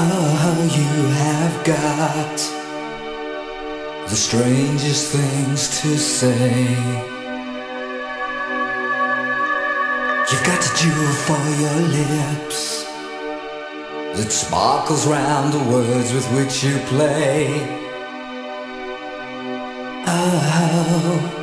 Oh, you have got the strangest things to say. You've got a jewel for your lips that sparkles round the words with which you play. Oh,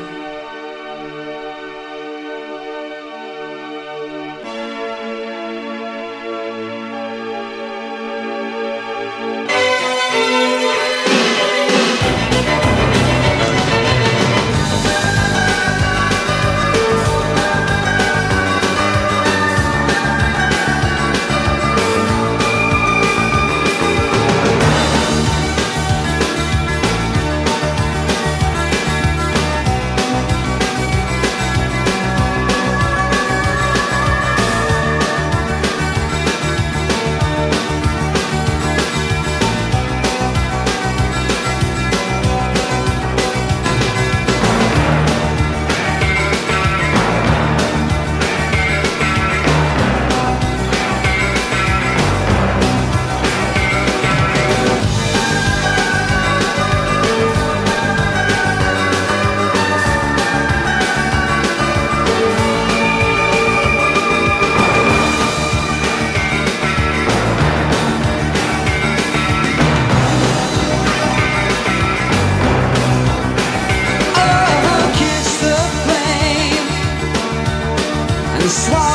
soir.